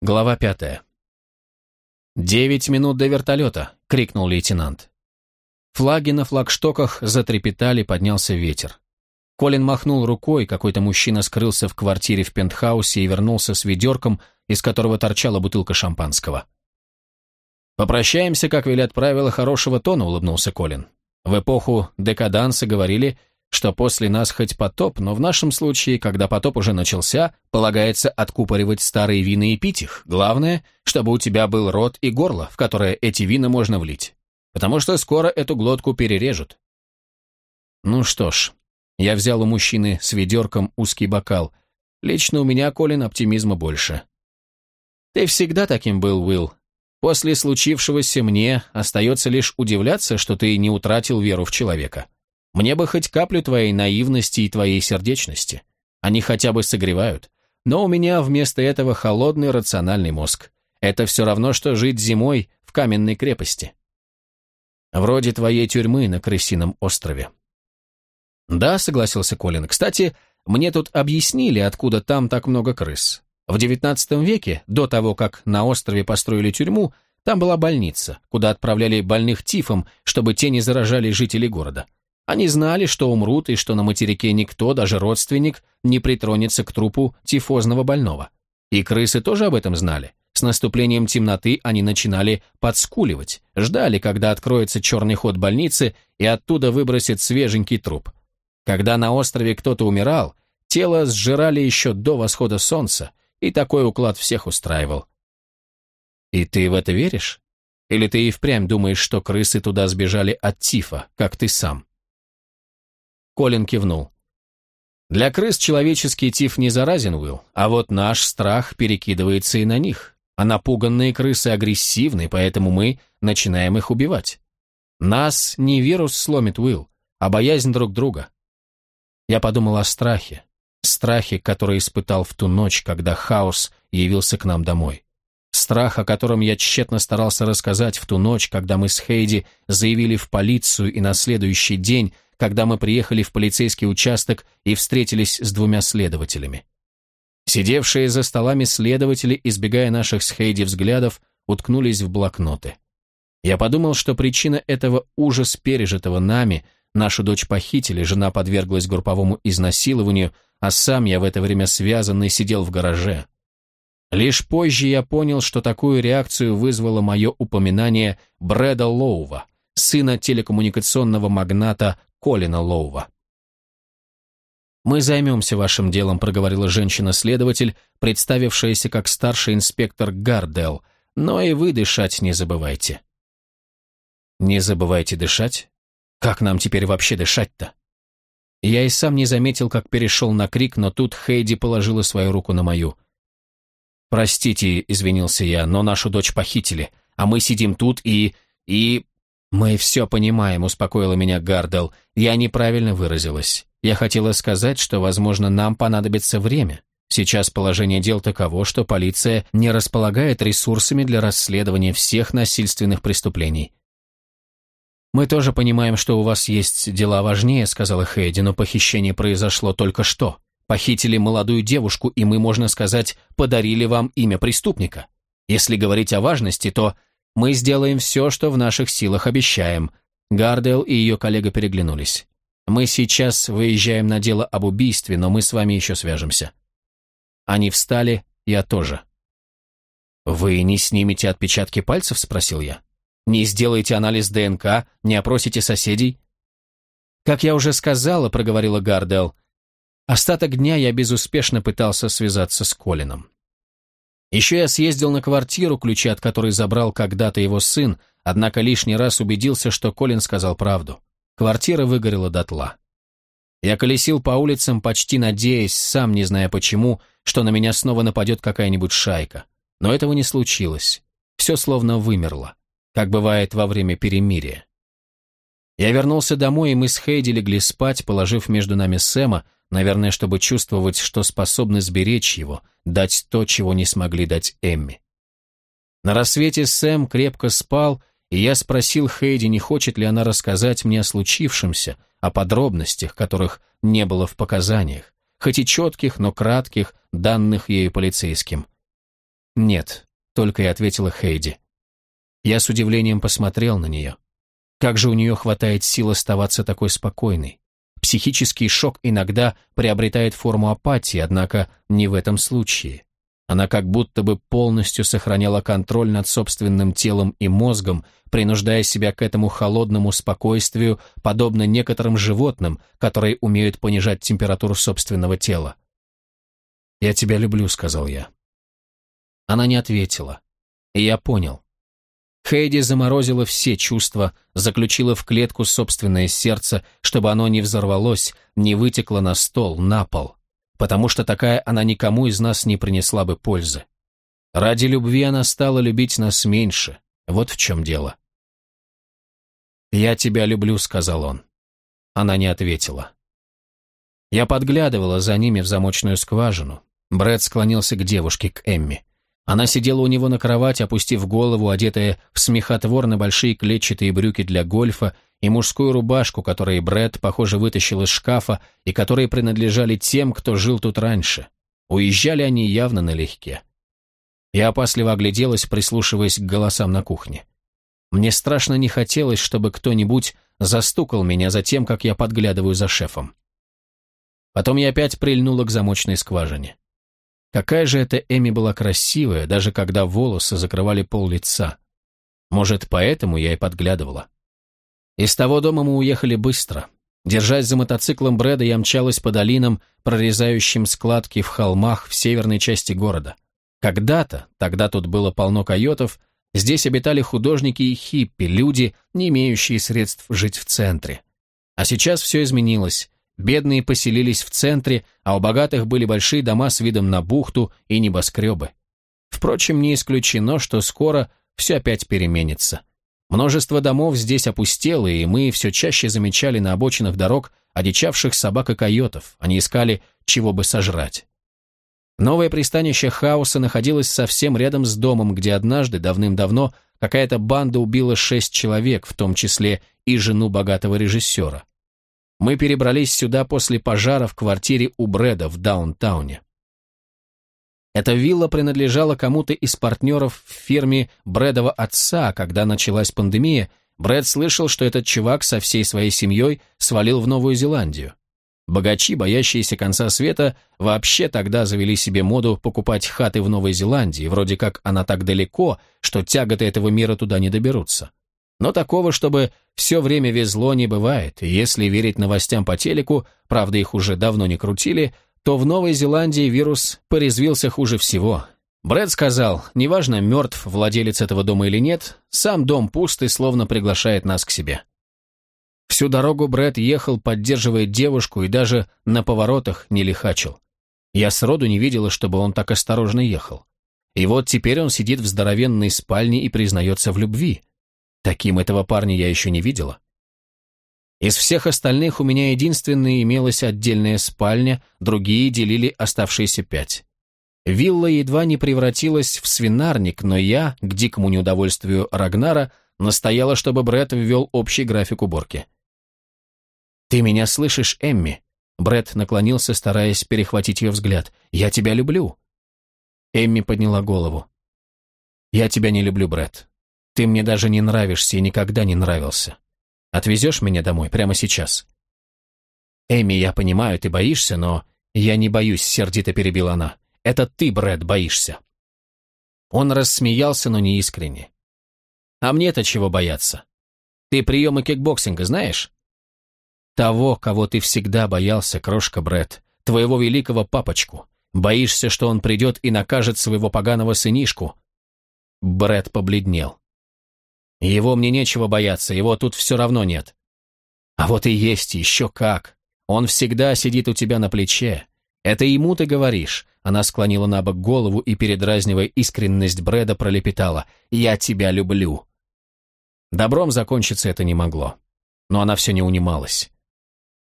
Глава пятая. «Девять минут до вертолета!» — крикнул лейтенант. Флаги на флагштоках затрепетали, поднялся ветер. Колин махнул рукой, какой-то мужчина скрылся в квартире в пентхаусе и вернулся с ведерком, из которого торчала бутылка шампанского. «Попрощаемся, как велят правила хорошего тона», — улыбнулся Колин. «В эпоху декаданса говорили, что после нас хоть потоп, но в нашем случае, когда потоп уже начался, полагается откупоривать старые вина и пить их. Главное, чтобы у тебя был рот и горло, в которое эти вина можно влить. Потому что скоро эту глотку перережут». Ну что ж, я взял у мужчины с ведерком узкий бокал. Лично у меня, Колин, оптимизма больше. Ты всегда таким был, Уилл. После случившегося мне остается лишь удивляться, что ты не утратил веру в человека. Мне бы хоть каплю твоей наивности и твоей сердечности. Они хотя бы согревают. Но у меня вместо этого холодный рациональный мозг. Это все равно, что жить зимой в каменной крепости. Вроде твоей тюрьмы на Крысином острове. «Да», — согласился Колин. «Кстати, мне тут объяснили, откуда там так много крыс. В XIX веке, до того, как на острове построили тюрьму, там была больница, куда отправляли больных тифом, чтобы те не заражали жителей города. Они знали, что умрут и что на материке никто, даже родственник, не притронется к трупу тифозного больного. И крысы тоже об этом знали. С наступлением темноты они начинали подскуливать, ждали, когда откроется черный ход больницы и оттуда выбросит свеженький труп. Когда на острове кто-то умирал, тело сжирали еще до восхода солнца, и такой уклад всех устраивал. И ты в это веришь? Или ты и впрямь думаешь, что крысы туда сбежали от тифа, как ты сам? Колин кивнул. Для крыс человеческий тиф не заразен, Уилл, а вот наш страх перекидывается и на них. А напуганные крысы агрессивны, поэтому мы начинаем их убивать. Нас не вирус сломит, Уилл, а боязнь друг друга. Я подумал о страхе, страхе, который испытал в ту ночь, когда хаос явился к нам домой. Страх, о котором я тщетно старался рассказать в ту ночь, когда мы с Хейди заявили в полицию и на следующий день, когда мы приехали в полицейский участок и встретились с двумя следователями. Сидевшие за столами следователи, избегая наших с Хейди взглядов, уткнулись в блокноты. Я подумал, что причина этого ужас пережитого нами – Нашу дочь похитили, жена подверглась групповому изнасилованию, а сам я в это время связанный сидел в гараже. Лишь позже я понял, что такую реакцию вызвало мое упоминание Брэда Лоува, сына телекоммуникационного магната Колина Лоува. «Мы займемся вашим делом», — проговорила женщина-следователь, представившаяся как старший инспектор Гардел, «но и вы дышать не забывайте». «Не забывайте дышать?» Как нам теперь вообще дышать-то? Я и сам не заметил, как перешел на крик, но тут Хейди положила свою руку на мою. «Простите», — извинился я, — «но нашу дочь похитили, а мы сидим тут и... и...» «Мы все понимаем», — успокоила меня Гардел. «Я неправильно выразилась. Я хотела сказать, что, возможно, нам понадобится время. Сейчас положение дел таково, что полиция не располагает ресурсами для расследования всех насильственных преступлений. «Мы тоже понимаем, что у вас есть дела важнее», — сказала Хейди, «но похищение произошло только что. Похитили молодую девушку, и мы, можно сказать, подарили вам имя преступника. Если говорить о важности, то мы сделаем все, что в наших силах обещаем». Гардел и ее коллега переглянулись. «Мы сейчас выезжаем на дело об убийстве, но мы с вами еще свяжемся». Они встали, я тоже. «Вы не снимете отпечатки пальцев?» — спросил я. Не сделаете анализ ДНК, не опросите соседей? Как я уже сказала, проговорила Гардел, остаток дня я безуспешно пытался связаться с Колином. Еще я съездил на квартиру, ключи от которой забрал когда-то его сын, однако лишний раз убедился, что Колин сказал правду. Квартира выгорела дотла. Я колесил по улицам, почти надеясь, сам не зная почему, что на меня снова нападет какая-нибудь шайка. Но этого не случилось. Все словно вымерло как бывает во время перемирия. Я вернулся домой, и мы с Хейди легли спать, положив между нами Сэма, наверное, чтобы чувствовать, что способны сберечь его, дать то, чего не смогли дать Эмми. На рассвете Сэм крепко спал, и я спросил Хейди, не хочет ли она рассказать мне о случившемся, о подробностях, которых не было в показаниях, хоть и четких, но кратких, данных ею полицейским. «Нет», — только и ответила Хейди. Я с удивлением посмотрел на нее. Как же у нее хватает сил оставаться такой спокойной? Психический шок иногда приобретает форму апатии, однако не в этом случае. Она как будто бы полностью сохраняла контроль над собственным телом и мозгом, принуждая себя к этому холодному спокойствию, подобно некоторым животным, которые умеют понижать температуру собственного тела. «Я тебя люблю», — сказал я. Она не ответила. И я понял. Хейди заморозила все чувства, заключила в клетку собственное сердце, чтобы оно не взорвалось, не вытекло на стол, на пол, потому что такая она никому из нас не принесла бы пользы. Ради любви она стала любить нас меньше, вот в чем дело. «Я тебя люблю», — сказал он. Она не ответила. Я подглядывала за ними в замочную скважину. Брэд склонился к девушке, к Эмми. Она сидела у него на кровати, опустив голову, одетая в смехотворно большие клетчатые брюки для гольфа и мужскую рубашку, которую Брэд, похоже, вытащил из шкафа и которые принадлежали тем, кто жил тут раньше. Уезжали они явно налегке. Я опасливо огляделась, прислушиваясь к голосам на кухне. Мне страшно не хотелось, чтобы кто-нибудь застукал меня за тем, как я подглядываю за шефом. Потом я опять прильнула к замочной скважине. Какая же эта Эми была красивая, даже когда волосы закрывали пол лица. Может, поэтому я и подглядывала. Из того дома мы уехали быстро. Держась за мотоциклом Брэда, я мчалась по долинам, прорезающим складки в холмах в северной части города. Когда-то, тогда тут было полно койотов, здесь обитали художники и хиппи, люди, не имеющие средств жить в центре. А сейчас все изменилось. Бедные поселились в центре, а у богатых были большие дома с видом на бухту и небоскребы. Впрочем, не исключено, что скоро все опять переменится. Множество домов здесь опустело, и мы все чаще замечали на обочинах дорог одичавших собак и койотов. Они искали, чего бы сожрать. Новое пристанище хаоса находилось совсем рядом с домом, где однажды, давным-давно, какая-то банда убила шесть человек, в том числе и жену богатого режиссера. Мы перебрались сюда после пожара в квартире у Брэда в даунтауне. Эта вилла принадлежала кому-то из партнеров в фирме Брэдова отца, когда началась пандемия, Брэд слышал, что этот чувак со всей своей семьей свалил в Новую Зеландию. Богачи, боящиеся конца света, вообще тогда завели себе моду покупать хаты в Новой Зеландии, вроде как она так далеко, что тяготы этого мира туда не доберутся. Но такого, чтобы все время везло, не бывает, и если верить новостям по телеку, правда их уже давно не крутили, то в Новой Зеландии вирус порезвился хуже всего. Брэд сказал, неважно, мертв владелец этого дома или нет, сам дом пуст словно приглашает нас к себе. Всю дорогу Брэд ехал, поддерживая девушку, и даже на поворотах не лихачил. Я сроду не видела, чтобы он так осторожно ехал. И вот теперь он сидит в здоровенной спальне и признается в любви. Таким этого парня я еще не видела. Из всех остальных у меня единственная имелась отдельная спальня, другие делили оставшиеся пять. Вилла едва не превратилась в свинарник, но я, к дикому неудовольствию Рагнара, настояла, чтобы Бред ввел общий график уборки. «Ты меня слышишь, Эмми?» Бред наклонился, стараясь перехватить ее взгляд. «Я тебя люблю». Эмми подняла голову. «Я тебя не люблю, Бред. Ты мне даже не нравишься и никогда не нравился. Отвезешь меня домой прямо сейчас?» «Эми, я понимаю, ты боишься, но...» «Я не боюсь», — сердито перебила она. «Это ты, Брэд, боишься». Он рассмеялся, но не искренне. «А мне-то чего бояться? Ты приемы кикбоксинга знаешь?» «Того, кого ты всегда боялся, крошка Брэд, твоего великого папочку. Боишься, что он придет и накажет своего поганого сынишку?» Брэд побледнел. Его мне нечего бояться, его тут все равно нет. А вот и есть, еще как. Он всегда сидит у тебя на плече. Это ему ты говоришь. Она склонила на бок голову и, передразнивая искренность Брэда, пролепетала. «Я тебя люблю». Добром закончиться это не могло. Но она все не унималась.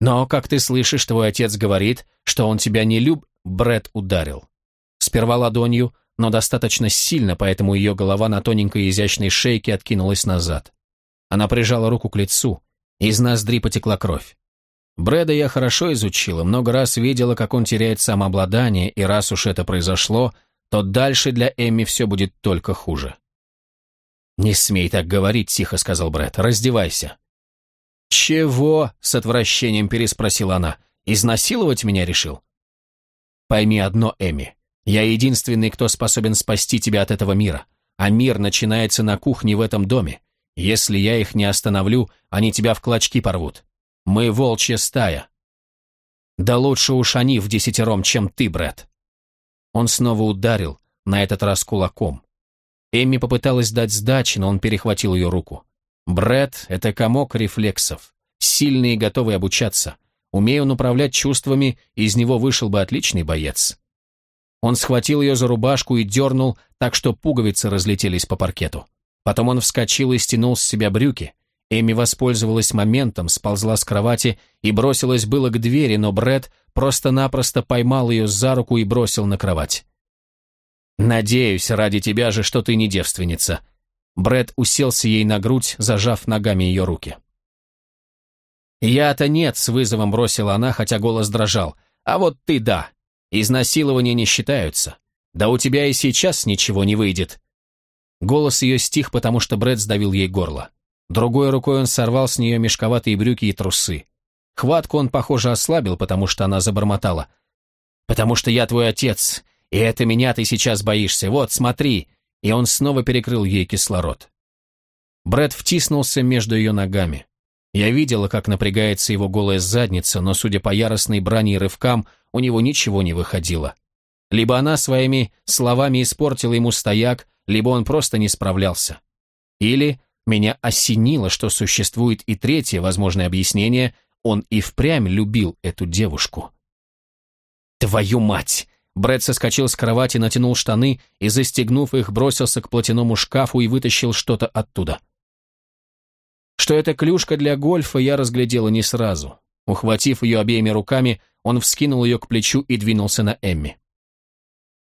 «Но, как ты слышишь, твой отец говорит, что он тебя не люб...» Брэд ударил. Сперва ладонью, но достаточно сильно, поэтому ее голова на тоненькой изящной шейке откинулась назад. Она прижала руку к лицу, из ноздри потекла кровь. Брэда я хорошо изучила, много раз видела, как он теряет самообладание, и раз уж это произошло, то дальше для Эмми все будет только хуже. «Не смей так говорить», — тихо сказал Брэд. «Раздевайся». «Чего?» — с отвращением переспросила она. «Изнасиловать меня решил?» «Пойми одно, Эми. Я единственный, кто способен спасти тебя от этого мира. А мир начинается на кухне в этом доме. Если я их не остановлю, они тебя в клочки порвут. Мы волчья стая». «Да лучше уж они в десятером, чем ты, Брэд». Он снова ударил, на этот раз кулаком. Эмми попыталась дать сдачи, но он перехватил ее руку. Брэд — это комок рефлексов, сильный и готовый обучаться. Умея он управлять чувствами, из него вышел бы отличный боец. Он схватил ее за рубашку и дернул, так что пуговицы разлетелись по паркету. Потом он вскочил и стянул с себя брюки. Эми воспользовалась моментом, сползла с кровати и бросилась было к двери, но Брэд просто-напросто поймал ее за руку и бросил на кровать. «Надеюсь, ради тебя же, что ты не девственница», Бред уселся ей на грудь, зажав ногами ее руки. «Я-то нет», — с вызовом бросила она, хотя голос дрожал. «А вот ты да. Изнасилования не считаются. Да у тебя и сейчас ничего не выйдет». Голос ее стих, потому что Бред сдавил ей горло. Другой рукой он сорвал с нее мешковатые брюки и трусы. Хватку он, похоже, ослабил, потому что она забормотала. «Потому что я твой отец, и это меня ты сейчас боишься. Вот, смотри, и он снова перекрыл ей кислород. Брэд втиснулся между ее ногами. Я видела, как напрягается его голая задница, но, судя по яростной брани и рывкам, у него ничего не выходило. Либо она своими словами испортила ему стояк, либо он просто не справлялся. Или меня осенило, что существует и третье возможное объяснение, он и впрямь любил эту девушку. «Твою мать!» Брэд соскочил с кровати, натянул штаны и, застегнув их, бросился к платяному шкафу и вытащил что-то оттуда. Что это клюшка для гольфа, я разглядела не сразу. Ухватив ее обеими руками, он вскинул ее к плечу и двинулся на Эмми.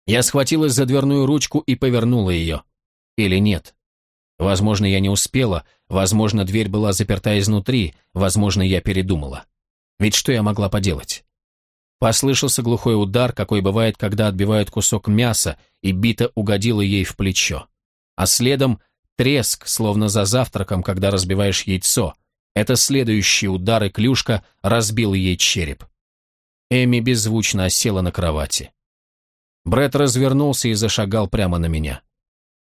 Я схватилась за дверную ручку и повернула ее. Или нет? Возможно, я не успела, возможно, дверь была заперта изнутри, возможно, я передумала. Ведь что я могла поделать? Послышался глухой удар, какой бывает, когда отбивают кусок мяса, и бита угодила ей в плечо. А следом треск, словно за завтраком, когда разбиваешь яйцо. Это следующий удар, и клюшка разбил ей череп. Эми беззвучно осела на кровати. Бред развернулся и зашагал прямо на меня.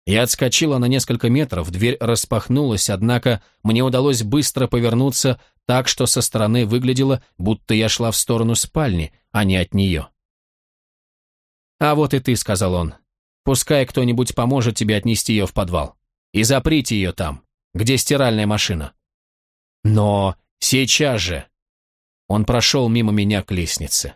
Я отскочила на несколько метров, дверь распахнулась, однако мне удалось быстро повернуться так, что со стороны выглядело, будто я шла в сторону спальни, а не от нее. «А вот и ты», — сказал он. «Пускай кто-нибудь поможет тебе отнести ее в подвал. И заприте ее там, где стиральная машина». «Но сейчас же!» Он прошел мимо меня к лестнице.